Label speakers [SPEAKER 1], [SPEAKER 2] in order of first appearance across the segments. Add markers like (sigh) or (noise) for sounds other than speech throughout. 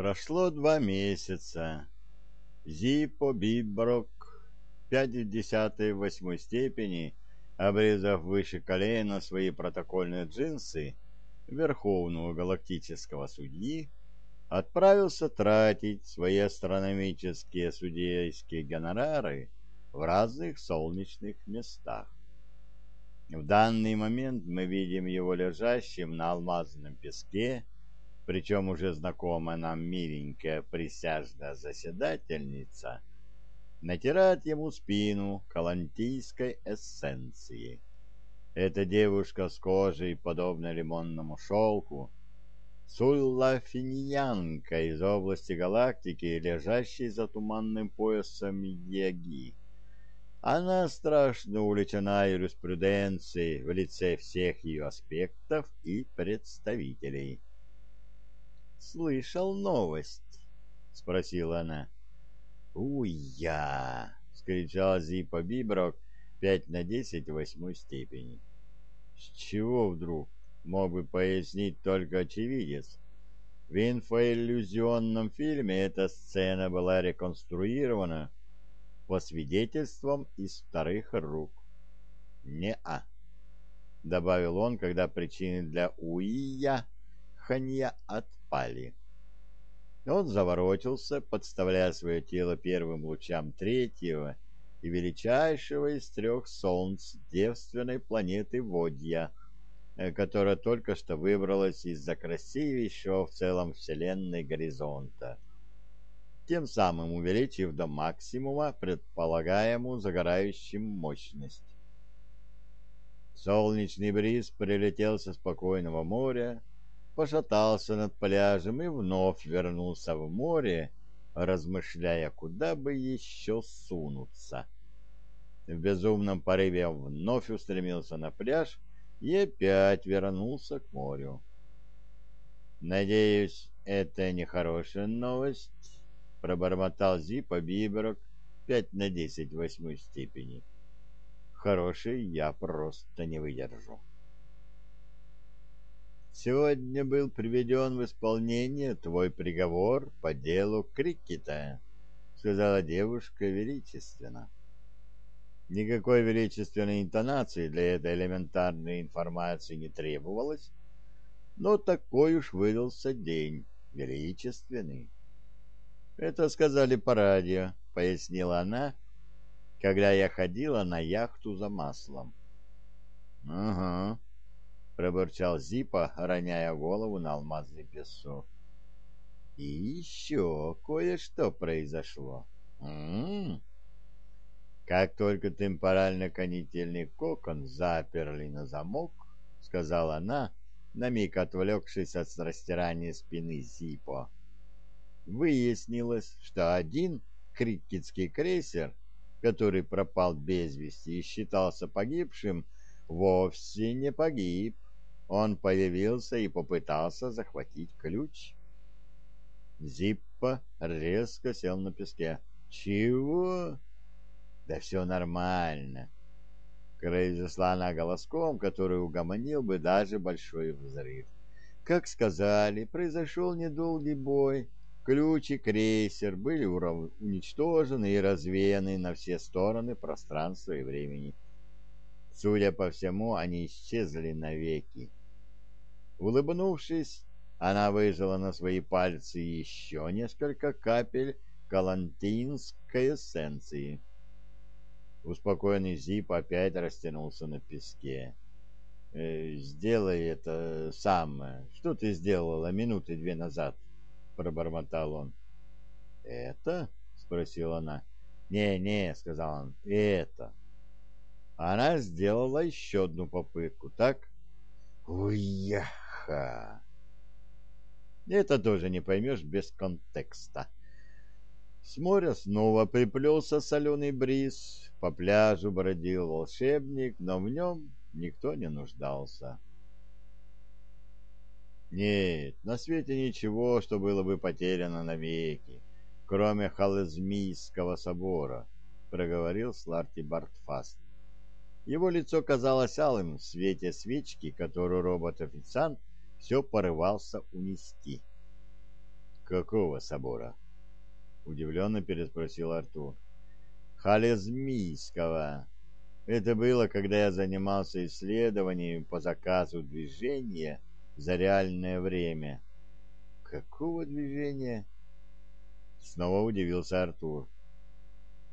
[SPEAKER 1] Прошло два месяца. Зиппо Биброк, пять в десятой восьмой степени, обрезав выше колена свои протокольные джинсы Верховного Галактического Судьи, отправился тратить свои астрономические судейские гонорары в разных солнечных местах. В данный момент мы видим его лежащим на алмазном песке, причем уже знакомая нам миленькая присяжная заседательница натирает ему спину калантийской эссенцией. Эта девушка с кожей, подобной лимонному шелку, суллафиньянка из области галактики, лежащей за туманным поясом Яги. Она страшно увлечена юриспруденцией в лице всех ее аспектов и представителей. «Слышал новость?» — спросила она. «Уя!» — скричал Зипа Биброк пять на десять восьмой степени. «С чего вдруг?» — мог бы пояснить только очевидец. В инфоиллюзионном фильме эта сцена была реконструирована по свидетельствам из вторых рук. «Не-а», — добавил он, когда причины для уия ханья отпали. Он заворочился, подставляя свое тело первым лучам третьего и величайшего из трех солнц девственной планеты Водья, э, которая только что выбралась из-за красивейшего в целом Вселенной горизонта, тем самым увеличив до максимума предполагаемую загорающим мощность. Солнечный бриз прилетел со спокойного моря, пошатался над пляжем и вновь вернулся в море, размышляя, куда бы еще сунуться. В безумном порыве вновь устремился на пляж и опять вернулся к морю. «Надеюсь, это не хорошая новость», — пробормотал Зипа Биберок пять на десять восьмой степени. «Хороший я просто не выдержу». Сегодня был приведен в исполнение твой приговор по делу Крикета, — сказала девушка величественно. Никакой величественной интонации для этой элементарной информации не требовалось, но такой уж выдался день, величественный. Это сказали по радио, — пояснила она, когда я ходила на яхту за маслом. — Ага, пробурчал Зипа, роняя голову на алмазный песок. И еще кое-что произошло. М -м -м. Как только темпорально-конительный кокон заперли на замок, сказала она, на миг отвлекшись от растирания спины Зипо, выяснилось, что один крикетский крейсер, который пропал без вести и считался погибшим, вовсе не погиб, он появился и попытался захватить ключ. Зиппа резко сел на песке. «Чего?» «Да все нормально». Крейзи она голоском, который угомонил бы даже большой взрыв. Как сказали, произошел недолгий бой. Ключ и крейсер были уничтожены и развеяны на все стороны пространства и времени. Судя по всему, они исчезли навеки. Улыбнувшись, она выжила на свои пальцы еще несколько капель калантинской эссенции. Успокоенный Зип опять растянулся на песке. «Э, «Сделай это сам. Что ты сделала минуты две назад?» — пробормотал он. «Это?» — спросила она. «Не-не», — сказал он, — «это». Она сделала еще одну попытку, так? «Уя!» Ха! Это тоже не поймешь без контекста. С моря снова приплелся соленый бриз, по пляжу бродил волшебник, но в нем никто не нуждался. Нет, на свете ничего, что было бы потеряно навеки, кроме Халезмийского собора, проговорил Сларти Бартфаст. Его лицо казалось алым в свете свечки, которую робот-официант все порывался унести. «Какого собора?» — удивленно переспросил Артур. «Халезмийского. Это было, когда я занимался исследованием по заказу движения за реальное время». «Какого движения?» Снова удивился Артур.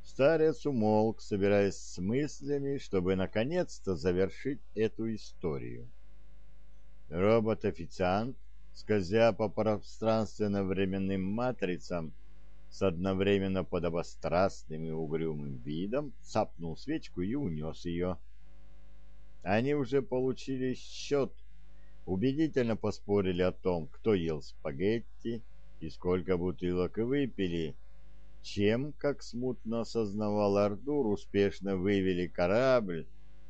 [SPEAKER 1] Старец умолк, собираясь с мыслями, чтобы наконец-то завершить эту историю. Робот-официант, скользя по пространственно-временным матрицам, с одновременно подобострастным и угрюмым видом цапнул свечку и унес ее. Они уже получили счет, убедительно поспорили о том, кто ел спагетти и сколько бутылок выпили, чем, как смутно осознавал Артур, успешно вывели корабль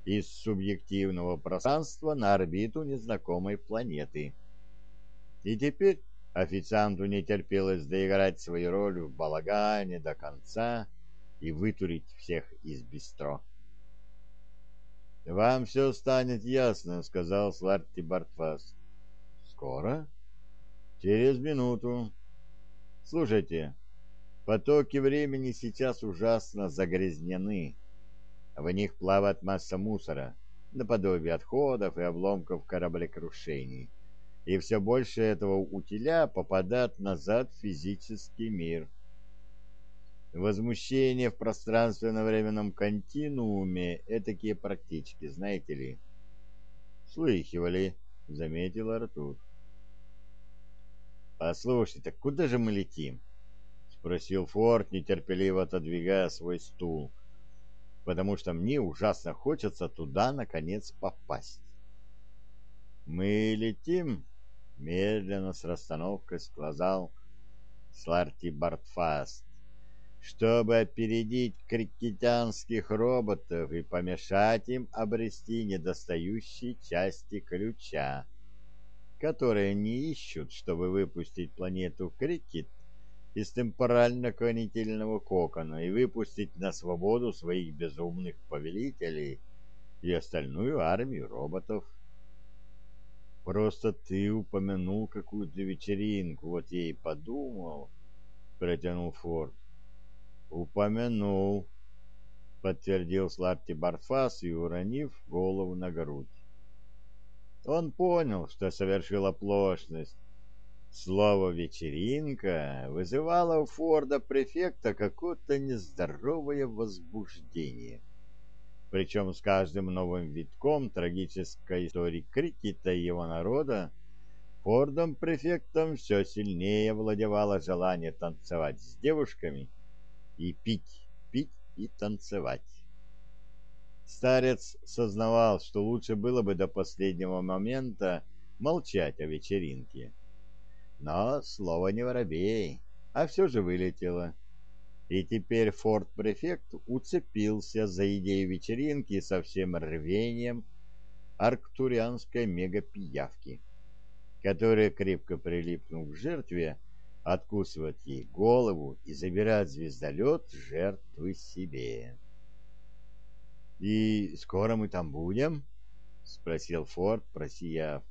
[SPEAKER 1] из субъективного пространства на орбиту незнакомой планеты. И теперь официанту не терпелось доиграть свою роль в балагане до конца и вытурить всех из бистро. «Вам все станет ясно», — сказал Сларти Бартфас. «Скоро?» «Через минуту. Слушайте, потоки времени сейчас ужасно загрязнены». В них плавает масса мусора, наподобие отходов и обломков кораблекрушений. И все больше этого утиля попадает назад в физический мир. Возмущение в пространственно-временном континууме — этакие практички, знаете ли. «Слыхивали», — заметил Артур. «Послушайте, куда же мы летим?» — спросил Форд, нетерпеливо отодвигая свой стул потому что мне ужасно хочется туда, наконец, попасть. «Мы летим», — медленно с расстановкой сказал Сларти Бартфаст, «чтобы опередить крикетянских роботов и помешать им обрести недостающие части ключа, которые не ищут, чтобы выпустить планету Крикет из темпорально-конетельного кокона и выпустить на свободу своих безумных повелителей и остальную армию роботов. Просто ты упомянул какую-то вечеринку, вот я подумал, — протянул Форд. Упомянул, — подтвердил Сларти Барфас и уронив голову на грудь. Он понял, что совершил оплошность, Слово «вечеринка» вызывало у Форда-префекта какое-то нездоровое возбуждение. Причем с каждым новым витком трагической истории Крикета и его народа Фордом-префектом все сильнее владевало желание танцевать с девушками и пить, пить и танцевать. Старец сознавал, что лучше было бы до последнего момента молчать о вечеринке но слово не воробей, а все же вылетело. И теперь форт-префект уцепился за идею вечеринки со всем рвением арктурианской мегапиявки, которая, крепко прилипнув к жертве, откусывает ей голову и забирает звездолет жертвы себе. «И скоро мы там будем?» — спросил Форд, просияв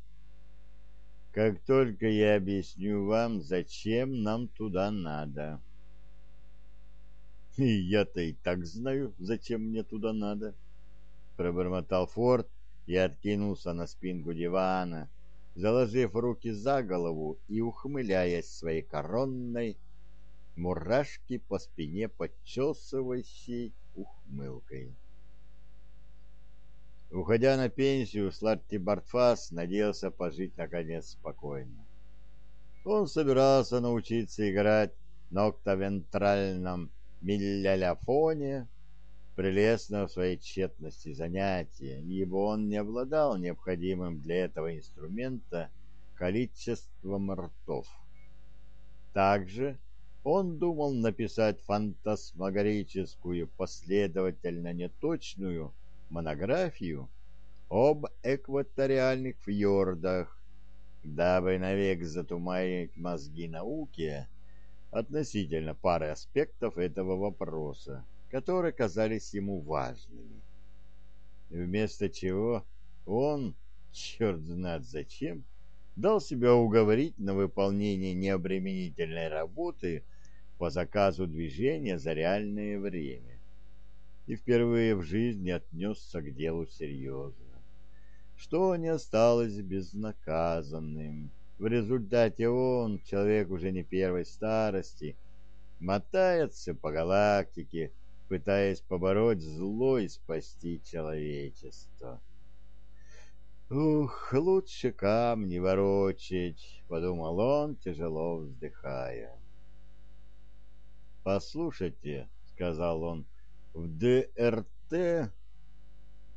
[SPEAKER 1] как только я объясню вам, зачем нам туда надо. И я-то и так знаю, зачем мне туда надо, пробормотал Форд и откинулся на спинку дивана, заложив руки за голову и ухмыляясь своей коронной мурашки по спине подчесывающей ухмылкой. Уходя на пенсию, Сларти Бартфас надеялся пожить, наконец, спокойно. Он собирался научиться играть на октовентральном милляляфоне, прелестно в своей тщетности занятия, ибо он не обладал необходимым для этого инструмента количеством ртов. Также он думал написать фантасмагорическую, последовательно неточную, монографию об экваториальных фьордах, дабы навек затуманить мозги науки относительно пары аспектов этого вопроса, которые казались ему важными. Вместо чего он, черт знает зачем, дал себя уговорить на выполнение необременительной работы по заказу движения за реальное время и впервые в жизни отнесся к делу серьезно, что не осталось безнаказанным. В результате он, человек уже не первой старости, мотается по галактике, пытаясь побороть зло и спасти человечество. «Ух, лучше камни ворочать», — подумал он, тяжело вздыхая. «Послушайте», — сказал он, — «в ДРТ...»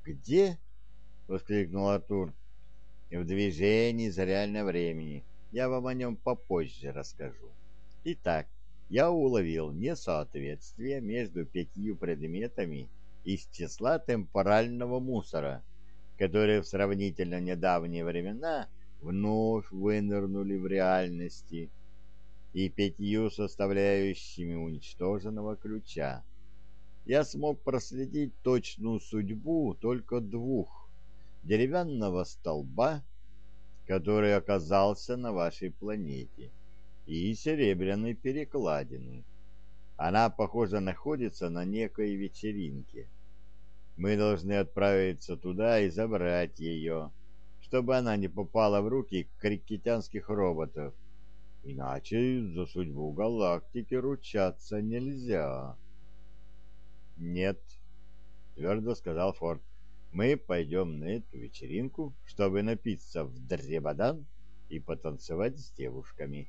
[SPEAKER 1] «Где?» — воскликнул Артур. «В движении за реальное времени. Я вам о нем попозже расскажу. Итак, я уловил несоответствие между пятью предметами из числа темпорального мусора, которые в сравнительно недавние времена вновь вынырнули в реальности, и пятью составляющими уничтоженного ключа. Я смог проследить точную судьбу только двух деревянного столба, который оказался на вашей планете, и серебряной перекладины. Она, похоже, находится на некой вечеринке. Мы должны отправиться туда и забрать ее, чтобы она не попала в руки крикетянских роботов. Иначе за судьбу галактики ручаться нельзя. Нет, твердо сказал Форд. Мы пойдем на эту вечеринку, чтобы напиться в дребодан и потанцевать с девушками.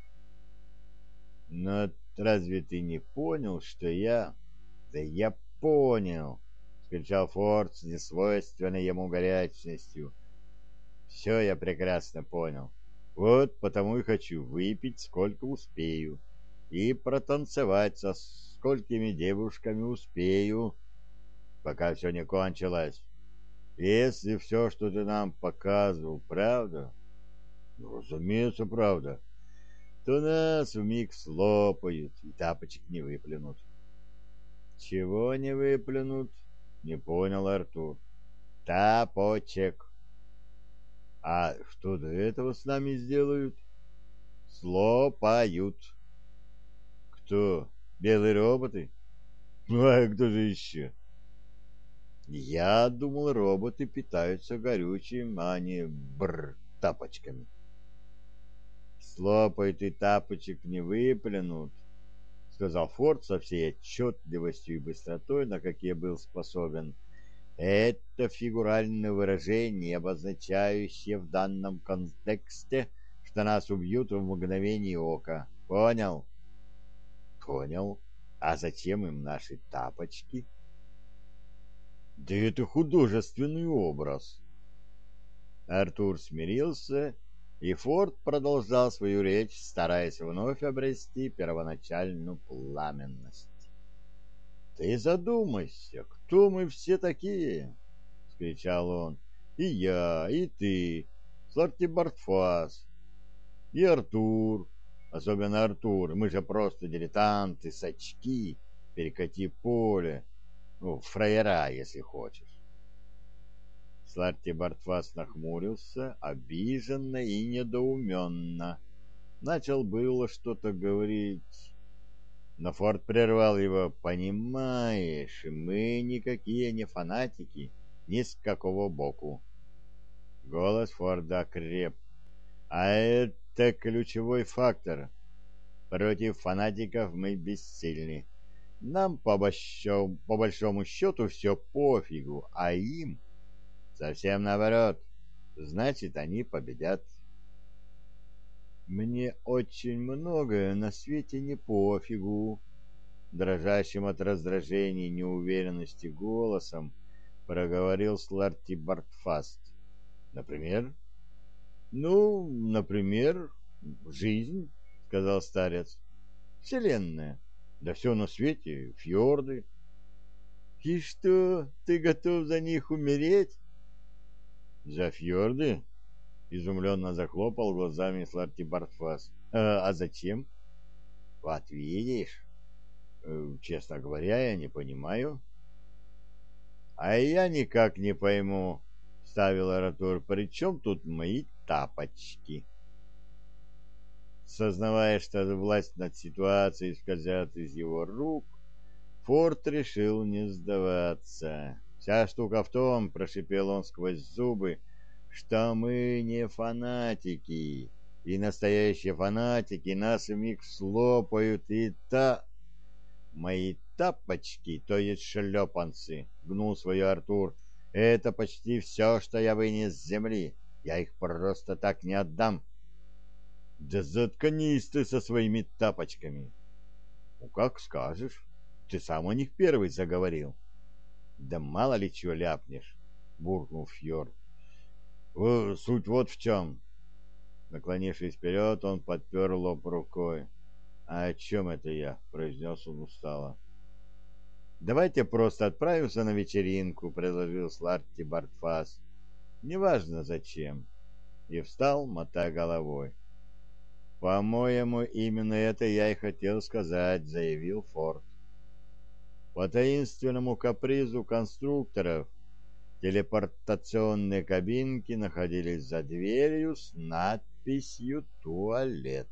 [SPEAKER 1] Но разве ты не понял, что я... Да я понял, скричал Форд с несвойственной ему горячностью. Все я прекрасно понял. Вот потому и хочу выпить, сколько успею, и протанцевать со сколькими девушками успею, пока все не кончилось. Если все, что ты нам показывал, правда, ну, разумеется, правда, то нас вмиг слопают и тапочек не выплюнут. Чего не выплюнут? Не понял Артур. Тапочек. А что до этого с нами сделают? Слопают. Кто? Белые роботы? (laughs) Ну, а кто же еще? Я думал, роботы питаются горючим, а не бр тапочками. Слопают и тапочек не выплюнут, сказал Форд со всей отчетливостью и быстротой, на какие был способен. Это фигуральное выражение, обозначающее в данном контексте, что нас убьют в мгновение ока. Понял? Понял. А зачем им наши тапочки? Да это художественный образ. Артур смирился и Форд продолжал свою речь, стараясь вновь обрести первоначальную пламенность. «Ты задумайся, кто мы все такие?» — скричал он. «И я, и ты, Сларти Бартфас, и Артур, особенно Артур, мы же просто дилетанты, сачки, перекати поле, ну, фраера, если хочешь. Сларти Бартфас нахмурился, обиженно и недоуменно. Начал было что-то говорить, но Форд прервал его. «Понимаешь, мы никакие не фанатики, ни с какого боку». Голос Форда креп. «А это ключевой фактор. Против фанатиков мы бессильны. Нам по большому, по большому счету все пофигу, а им...» Совсем наоборот. Значит, они победят. Мне очень многое на свете не пофигу. Дрожащим от раздражения и неуверенности голосом проговорил Сларти Бартфаст. Например? Ну, например, жизнь, сказал старец. Вселенная. Да все на свете, фьорды. И что, ты готов за них умереть? «За фьорды?» — изумленно захлопал глазами Сларти Бартфас. «А, «А зачем?» «Вот видишь. Э, честно говоря, я не понимаю». «А я никак не пойму», — ставил Аратур. «При чем тут мои тапочки?» Сознавая, что власть над ситуацией скользят из его рук, Форд решил не сдаваться. Вся штука в том, прошипел он сквозь зубы, что мы не фанатики, и настоящие фанатики нас в миг слопают, и та... Мои тапочки, то есть шлепанцы, гнул свое Артур, это почти все, что я вынес с земли. Я их просто так не отдам. Да заткнись ты со своими тапочками. Ну, как скажешь. Ты сам о них первый заговорил. Да мало ли чего ляпнешь, буркнул Фьорд. Суть вот в чем. Наклонившись вперед, он подпер лоб рукой. «А о чем это я?» — произнес он устало. «Давайте просто отправимся на вечеринку», — предложил Сларти Бартфас. «Неважно зачем». И встал, мотая головой. «По-моему, именно это я и хотел сказать», — заявил Форд. По таинственному капризу конструкторов телепортационные кабинки находились за дверью с надписью «Туалет».